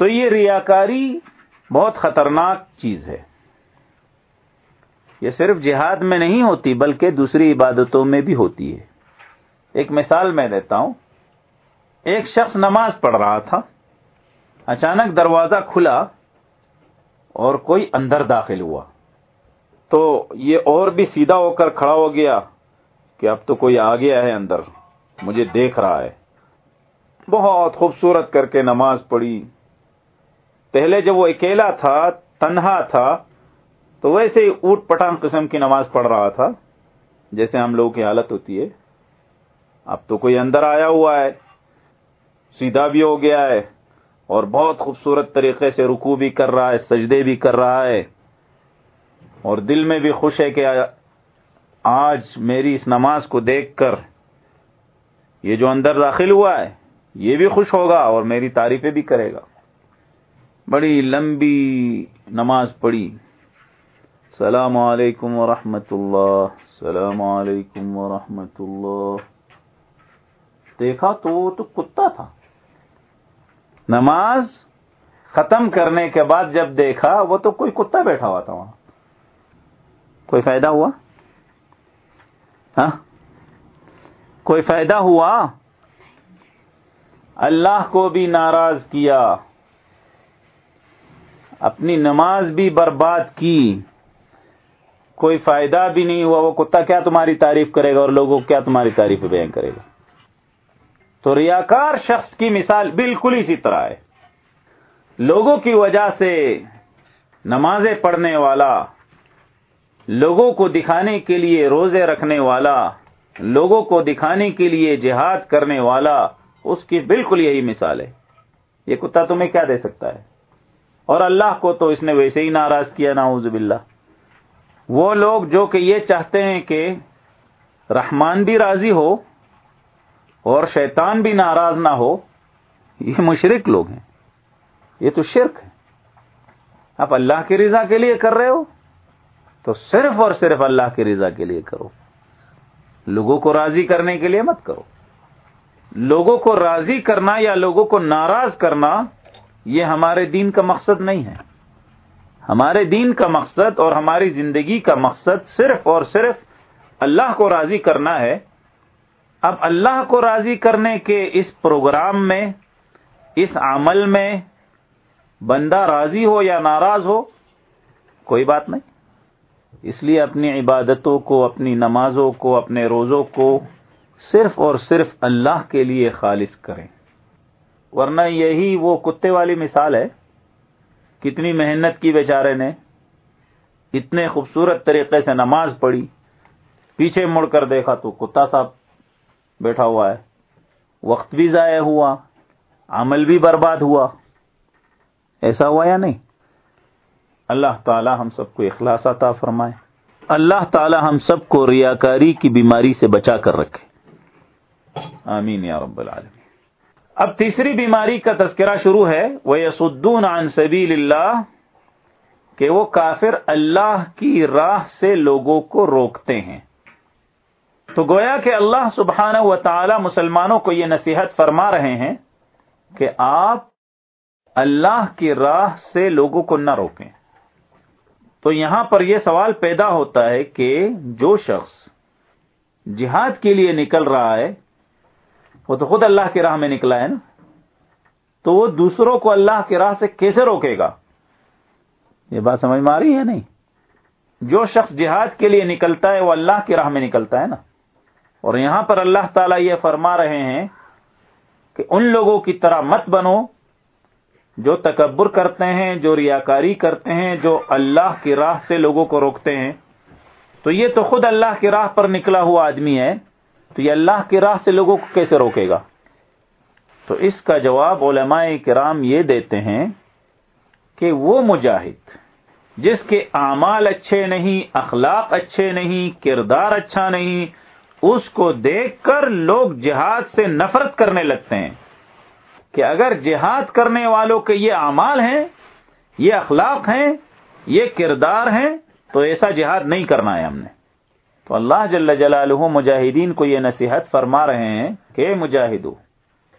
تو یہ ریاکاری بہت خطرناک چیز ہے۔ یہ صرف جہاد میں نہیں ہوتی، بلکہ دوسری عبادتوں میں بھی ہوتی ہے۔ ایک مثال میں دیتا ہوں۔ ایک شخص نماز پڑھ رہا تھا، اچانک دروازہ کھلا اور کوئی اندر داخل ہوا۔ تو یہ اور بھی سیدھا ہو کر کھڑا ہو گیا کہ اب تو کوئی آ گیا ہے اندر، مجھے دیکھ رہا ہے۔ بہت خوبصورت کر کے نماز پڑھی۔ پہلے جب وہ اکیلا تھا، تنہا تھا، تو ویسے ہی اوٹ پٹانگ قسم کی نماز پڑھ رہا تھا، جیسے ہم لوگوں کی حالت ہوتی ہے۔ اب تو کوئی اندر آیا ہوا ہے، سیدھا بھی ہو گیا ہے، اور بہت خوبصورت طریقے سے رکو بھی کر رہا ہے، سجدے بھی کر رہا ہے۔ اور دل میں بھی خوش ہے کہ آج میری اس نماز کو دیکھ کر یہ جو اندر داخل ہوا ہے، یہ بھی خوش ہوگا اور میری تعریفیں بھی کرے گا۔ بڑی لمبی نماز پڑھی۔ السلام علیکم ورحمۃ اللہ السلام علیکم ورحمۃ اللہ دیکھا تو وہ تو کتا تھا۔ نماز ختم کرنے کے بعد جب دیکھا وہ تو کوئی کتا بیٹھا ہوا تھا وہاں۔ کوئی فائدہ ہوا؟ ہاں؟ کوئی فائدہ ہوا؟ اللہ کو بھی ناراض کیا۔ اپنی نماز بھی برباد کی، کوئی فائدہ بھی نہیں ہوا، وہ کتا کیا تمہاری تعریف کرے گا اور لوگوں کو کیا تمہاری تعریف بیان کرے گا؟ تو ریاکار شخص کی مثال بالکل اسی طرح ہے۔ لوگوں کی وجہ سے نمازیں پڑھنے والا، لوگوں کو دکھانے کے لیے روزے رکھنے والا، لوگوں کو دکھانے کے لیے جہاد کرنے والا، اس کی بالکل یہی مثال ہے۔ یہ کتا تمہیں کیا دے سکتا ہے؟ اور اللہ کو تو اس نے ویسے ہی ناراض کیا ناؤز باللہ۔ وہ لوگ جو کہ یہ چاہتے ہیں کہ رحمان بھی راضی ہو اور شیطان بھی ناراض نہ ہو، یہ مشرق لوگ ہیں۔ یہ تو شرک ہے۔ آپ اللہ کی رضا کے لیے کر رہے ہو، تو صرف اور صرف اللہ کی رضا کے لیے کرو۔ لوگوں کو راضی کرنے کے لیے مت کرو۔ لوگوں کو راضی کرنا یا لوگوں کو ناراض کرنا یہ ہمارے دین کا مقصد نہیں ہے۔ ہمارے دین کا مقصد اور ہماری زندگی کا مقصد صرف اور صرف اللہ کو راضی کرنا ہے۔ اب اللہ کو راضی کرنے کے اس پروگرام میں، اس عمل میں بندہ راضی ہو یا ناراض ہو، کوئی بات نہیں۔ اس لیے اپنی عبادتوں کو، اپنی نمازوں کو، اپنے روزوں کو صرف اور صرف اللہ کے لیے خالص کریں۔ ورنہ یہی وہ کتے والی مثال ہے۔ کتنی محنت کی بیچارے نے، اتنے خوبصورت طریقے سے نماز پڑھی۔ پیچھے مڑ کر دیکھا تو کتا صاحب بیٹھا ہوا ہے۔ وقت بھی ضائع ہوا، عمل بھی برباد ہوا۔ ایسا ہوا یا نہیں؟ اللہ تعالی ہم سب کو اخلاص عطا فرمائے۔ اللہ تعالی ہم سب کو ریاکاری کی بیماری سے بچا کر رکھے۔ آمین یا رب العالمین۔ اب تیسری بیماری کا تذکرہ شروع ہے وہ یسدون عن سبیل اللہ کہ وہ کافر اللہ کی راہ سے لوگوں کو روکتے ہیں۔ تو گویا کہ اللہ سبحانہ و تعالی مسلمانوں کو یہ نصیحت فرما رہے ہیں کہ آپ اللہ کی راہ سے لوگوں کو نہ روکیں۔ تو یہاں پر یہ سوال پیدا ہوتا ہے کہ جو شخص جہاد کے لیے نکل رہا ہے وہ تو خود اللہ کی راہ میں نکلا ہے نا۔ تو وہ دوسروں کو اللہ کی راہ سے کیسے روکے گا؟ یہ بات سمجھ میں آ رہی ہے نہیں؟ جو شخص جہاد کے لیے نکلتا ہے وہ اللہ کی راہ میں نکلتا ہے نا۔ اور یہاں پر اللہ تعالیٰ یہ فرما رہے ہیں کہ ان لوگوں کی طرح مت بنو جو تکبر کرتے ہیں، جو ریاکاری کرتے ہیں، جو اللہ کی راہ سے لوگوں کو روکتے ہیں۔ تو یہ تو خود اللہ کی راہ پر نکلا ہوا آدمی ہے۔ تو یہ اللہ کی راہ سے لوگوں کو کیسے روکے گا؟ تو اس کا جواب علماء کرام یہ دیتے ہیں کہ وہ مجاہد جس کے اعمال اچھے نہیں، اخلاق اچھے نہیں، کردار اچھا نہیں، اس کو دیکھ کر لوگ جہاد سے نفرت کرنے لگتے ہیں کہ اگر جہاد کرنے والوں کے یہ اعمال ہیں، یہ اخلاق ہیں، یہ کردار ہیں، تو ایسا جہاد نہیں کرنا ہے ہم نے۔ تو اللہ جل جلالہ مجاہدین کو یہ نصیحت فرما رہے ہیں کہ مجاہدو،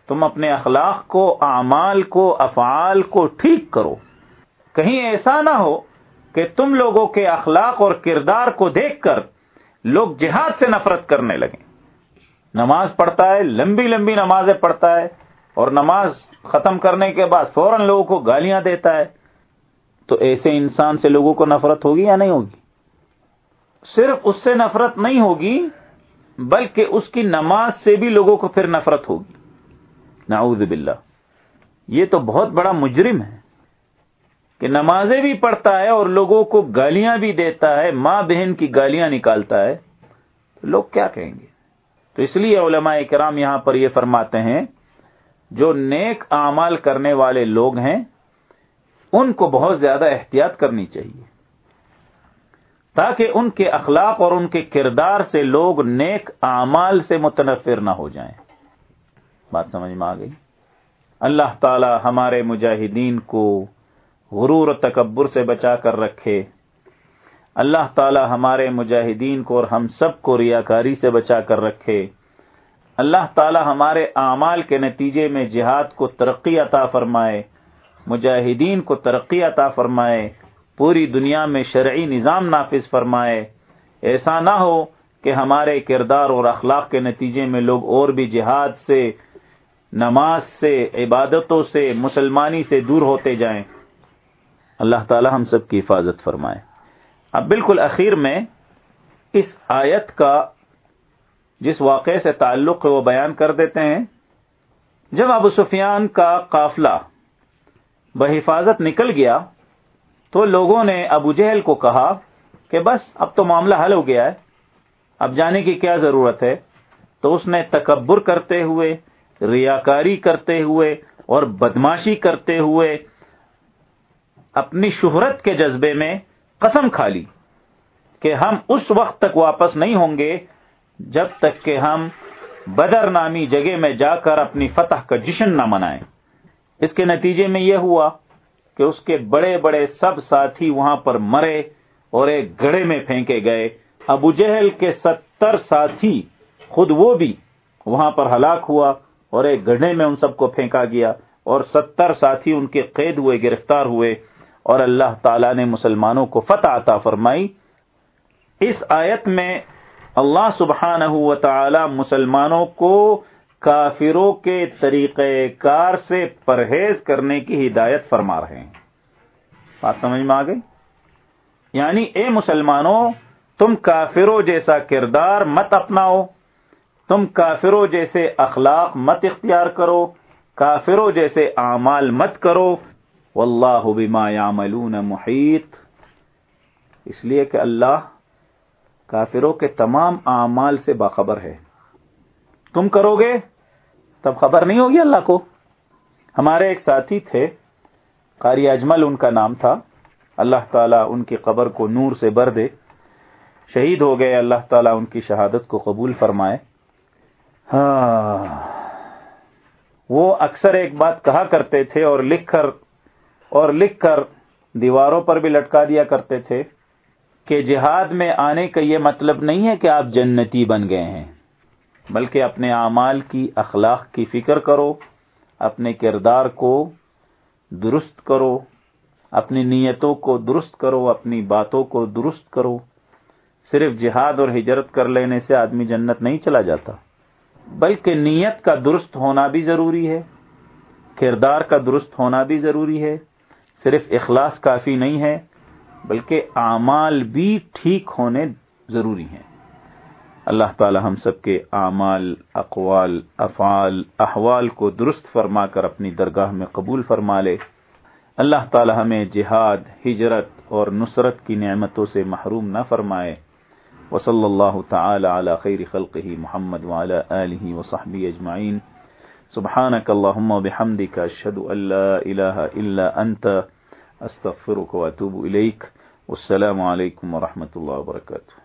تم اپنے اخلاق کو، اعمال کو، افعال کو ٹھیک کرو۔ کہیں ایسا نہ ہو کہ تم لوگوں کے اخلاق اور کردار کو دیکھ کر لوگ جہاد سے نفرت کرنے لگیں۔ نماز پڑھتا ہے، لمبی لمبی نمازیں پڑھتا ہے اور نماز ختم کرنے کے بعد فوراً لوگوں کو گالیاں دیتا ہے۔ تو ایسے انسان سے لوگوں کو نفرت ہوگی یا نہیں ہوگی؟ صرف اس سے نفرت نہیں ہوگی، بلکہ اس کی نماز سے بھی لوگوں کو پھر نفرت ہوگی۔ نعوذ باللہ۔ یہ تو بہت بڑا مجرم ہے کہ نمازیں بھی پڑھتا ہے اور لوگوں کو گالیاں بھی دیتا ہے، ماں بہن کی گالیاں نکالتا ہے۔ تو لوگ کیا کہیں گے؟ تو اس لیے علماء کرام یہاں پر یہ فرماتے ہیں، جو نیک اعمال کرنے والے لوگ ہیں، ان کو بہت زیادہ احتیاط کرنی چاہیے۔ تاکہ ان کے اخلاق اور ان کے کردار سے لوگ نیک اعمال سے متنفر نہ ہو جائیں۔ بات سمجھ میں آ گئی؟ اللہ تعالی ہمارے مجاہدین کو غرور و تکبر سے بچا کر رکھے۔ اللہ تعالی ہمارے مجاہدین کو اور ہم سب کو ریاکاری سے بچا کر رکھے۔ اللہ تعالی ہمارے اعمال کے نتیجے میں جہاد کو ترقی عطا فرمائے، مجاہدین کو ترقی عطا فرمائے۔ پوری دنیا میں شرعی نظام نافذ فرمائے۔ ایسا نہ ہو کہ ہمارے کردار اور اخلاق کے نتیجے میں لوگ اور بھی جہاد سے، نماز سے، عبادتوں سے، مسلمانی سے دور ہوتے جائیں۔ اللہ تعالی ہم سب کی حفاظت فرمائے۔ اب بالکل اخیر میں اس آیت کا جس واقعے سے تعلق ہے وہ بیان کر دیتے ہیں۔ جب ابو سفیان کا قافلہ بحفاظت نکل گیا تو لوگوں نے ابو جہل کو کہا کہ بس اب تو معاملہ حل ہو گیا ہے، اب جانے کی کیا ضرورت ہے؟ تو اس نے تکبر کرتے ہوئے، ریاکاری کرتے ہوئے اور بدماشی کرتے ہوئے اپنی شہرت کے جذبے میں قسم کھا لی کہ ہم اس وقت تک واپس نہیں ہوں گے جب تک کہ ہم بدر نامی جگہ میں جا کر اپنی فتح کا جشن نہ منائیں۔ اس کے نتیجے میں یہ ہوا کہ اس کے بڑے بڑے سب ساتھی وہاں پر مرے اور ایک گڑے میں پھینکے گئے۔ ابو جہل کے ستر ساتھی خود وہ بھی وہاں پر ہلاک ہوا اور ایک گڑھے میں ان سب کو پھینکا گیا اور ستر ساتھی ان کے قید ہوئے، گرفتار ہوئے اور اللہ تعالی نے مسلمانوں کو فتح عطا فرمائی۔ اس آیت میں اللہ سبحانہ و تعالی مسلمانوں کو کافروں کے طریقہ کار سے پرہیز کرنے کی ہدایت فرما رہے ہیں۔ بات سمجھ میں آ گئی؟ یعنی اے مسلمانوں، تم کافروں جیسا کردار مت اپناؤ، تم کافروں جیسے اخلاق مت اختیار کرو، کافروں جیسے اعمال مت کرو۔ واللہ بما یعملون محیط۔ اس لیے کہ اللہ کافروں کے تمام اعمال سے باخبر ہے۔ تم کرو گے؟ تب خبر نہیں ہوگی اللہ کو۔ ہمارے ایک ساتھی تھے، قاری اجمل، ان کا نام تھا۔ اللہ تعالیٰ ان کی قبر کو نور سے بر دے۔ شہید ہو گئے، اللہ تعالیٰ ان کی شہادت کو قبول فرمائے۔ ہاں وہ اکثر ایک بات کہا کرتے تھے اور لکھ کر، اور لکھ کر دیواروں پر بھی لٹکا دیا کرتے تھے کہ جہاد میں آنے کا یہ مطلب نہیں ہے کہ آپ جنتی بن گئے ہیں۔ بلکہ اپنے اعمال کی اخلاق کی فکر کرو، اپنے کردار کو درست کرو، اپنی نیتوں کو درست کرو، اپنی باتوں کو درست کرو۔ صرف جہاد اور ہجرت کر لینے سے آدمی جنت نہیں چلا جاتا، بلکہ نیت کا درست ہونا بھی ضروری ہے، کردار کا درست ہونا بھی ضروری ہے۔ صرف اخلاص کافی نہیں ہے، بلکہ اعمال بھی ٹھیک ہونے ضروری ہیں۔ اللہ تعالی ہم سب کے اعمال، اقوال، افعال، احوال کو درست فرما کر اپنی درگاہ میں قبول فرما لے۔ اللہ تعالی ہمیں جہاد، ہجرت اور نصرت کی نعمتوں سے محروم نہ فرمائے۔ وصلی اللہ تعالی علی خیر خلقه محمد وعلى آلہ وصحبہ اجمعین۔ سبحانك اللهم وبحمدك اشهد ان لا اله الا انت استغفرك واتوب اليك والسلام عليكم ورحمه الله وبركاته